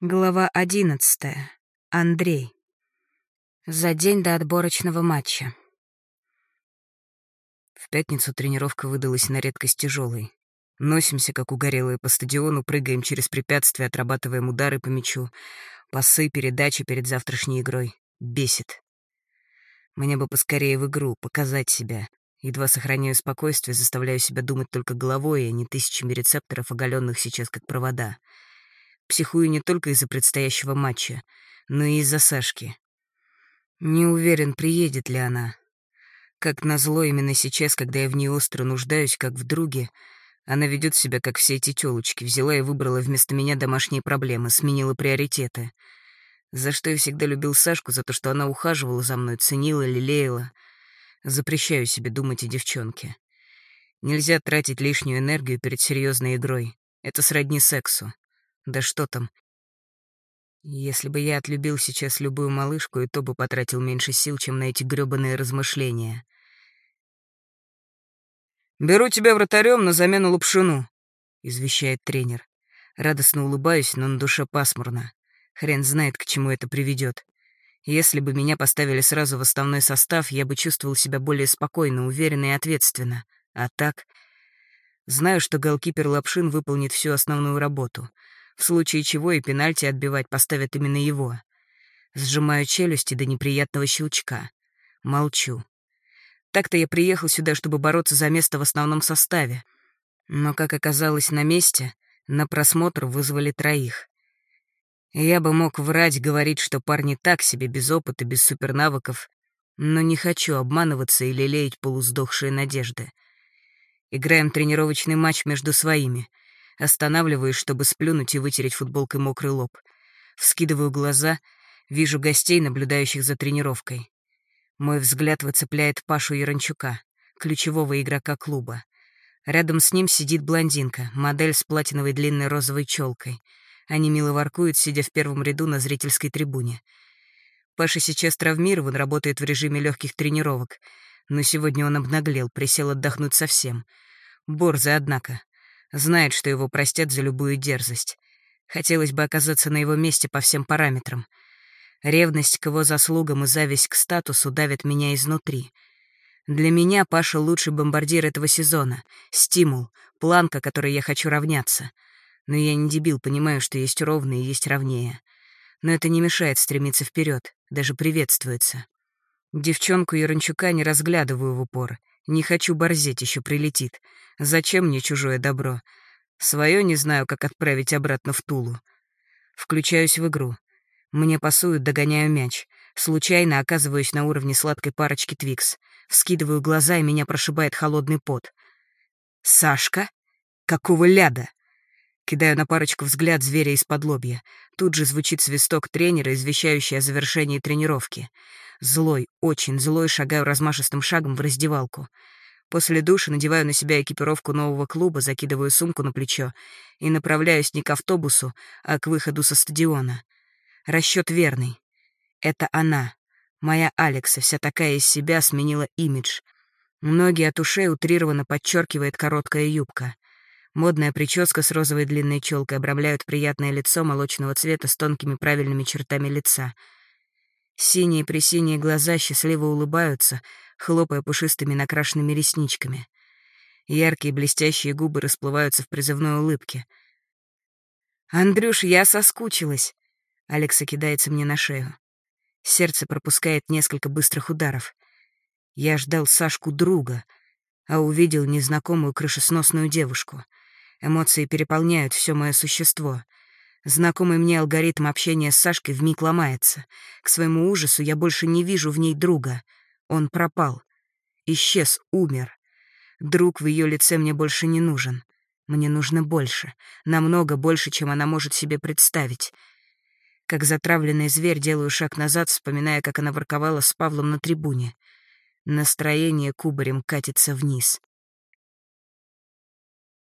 Глава одиннадцатая. Андрей. За день до отборочного матча. В пятницу тренировка выдалась на редкость тяжелой. Носимся, как угорелые, по стадиону, прыгаем через препятствия, отрабатываем удары по мячу, пасы, передачи перед завтрашней игрой. Бесит. Мне бы поскорее в игру, показать себя. Едва сохраняю спокойствие, заставляю себя думать только головой, а не тысячами рецепторов, оголенных сейчас как провода — Психую не только из-за предстоящего матча, но и из-за Сашки. Не уверен, приедет ли она. Как назло, именно сейчас, когда я в ней остро нуждаюсь, как в друге, она ведет себя, как все эти тёлочки, взяла и выбрала вместо меня домашние проблемы, сменила приоритеты. За что я всегда любил Сашку, за то, что она ухаживала за мной, ценила, лелеяла. Запрещаю себе думать о девчонке. Нельзя тратить лишнюю энергию перед серьезной игрой. Это сродни сексу. Да что там. Если бы я отлюбил сейчас любую малышку, и то бы потратил меньше сил, чем на эти грёбаные размышления. «Беру тебя вратарем на замену Лапшину», — извещает тренер. Радостно улыбаюсь, но на душе пасмурно. Хрен знает, к чему это приведет. Если бы меня поставили сразу в основной состав, я бы чувствовал себя более спокойно, уверенно и ответственно. А так... Знаю, что голкипер Лапшин выполнит всю основную работу — в случае чего и пенальти отбивать поставят именно его. Сжимаю челюсти до неприятного щелчка. Молчу. Так-то я приехал сюда, чтобы бороться за место в основном составе. Но, как оказалось на месте, на просмотр вызвали троих. Я бы мог врать, говорить, что парни так себе, без опыта, без супернавыков, но не хочу обманываться и лелеять полусдохшие надежды. Играем тренировочный матч между своими — Останавливаюсь, чтобы сплюнуть и вытереть футболкой мокрый лоб. Вскидываю глаза, вижу гостей, наблюдающих за тренировкой. Мой взгляд выцепляет Пашу Яранчука, ключевого игрока клуба. Рядом с ним сидит блондинка, модель с платиновой длинной розовой челкой. Они мило воркуют, сидя в первом ряду на зрительской трибуне. Паша сейчас травмирован, работает в режиме легких тренировок, но сегодня он обнаглел, присел отдохнуть совсем. Борзый, однако. Знает, что его простят за любую дерзость. Хотелось бы оказаться на его месте по всем параметрам. Ревность к его заслугам и зависть к статусу давят меня изнутри. Для меня Паша лучший бомбардир этого сезона. Стимул, планка, которой я хочу равняться. Но я не дебил, понимаю, что есть ровные и есть ровнее. Но это не мешает стремиться вперед, даже приветствуется. Девчонку Ярончука не разглядываю в упор. Не хочу борзеть, еще прилетит. Зачем мне чужое добро? Свое не знаю, как отправить обратно в Тулу. Включаюсь в игру. Мне пасуют, догоняю мяч. Случайно оказываюсь на уровне сладкой парочки Твикс. Вскидываю глаза, и меня прошибает холодный пот. «Сашка? Какого ляда?» Кидаю на парочку взгляд зверя из-под лобья. Тут же звучит свисток тренера, извещающий о завершении тренировки. Злой, очень злой, шагаю размашистым шагом в раздевалку. После душа надеваю на себя экипировку нового клуба, закидываю сумку на плечо и направляюсь не к автобусу, а к выходу со стадиона. Расчет верный. Это она. Моя Алекса, вся такая из себя, сменила имидж. Многие от ушей утрированно подчеркивает короткая юбка. Модная прическа с розовой длинной челкой обрамляют приятное лицо молочного цвета с тонкими правильными чертами лица — Синие-пресиние глаза счастливо улыбаются, хлопая пушистыми накрашенными ресничками. Яркие блестящие губы расплываются в призывной улыбке. «Андрюш, я соскучилась!» Алекса кидается мне на шею. Сердце пропускает несколько быстрых ударов. Я ждал Сашку друга, а увидел незнакомую крышесносную девушку. Эмоции переполняют все мое существо — Знакомый мне алгоритм общения с Сашкой вмиг ломается. К своему ужасу я больше не вижу в ней друга. Он пропал. Исчез, умер. Друг в ее лице мне больше не нужен. Мне нужно больше. Намного больше, чем она может себе представить. Как затравленный зверь делаю шаг назад, вспоминая, как она ворковала с Павлом на трибуне. Настроение кубарем катится вниз.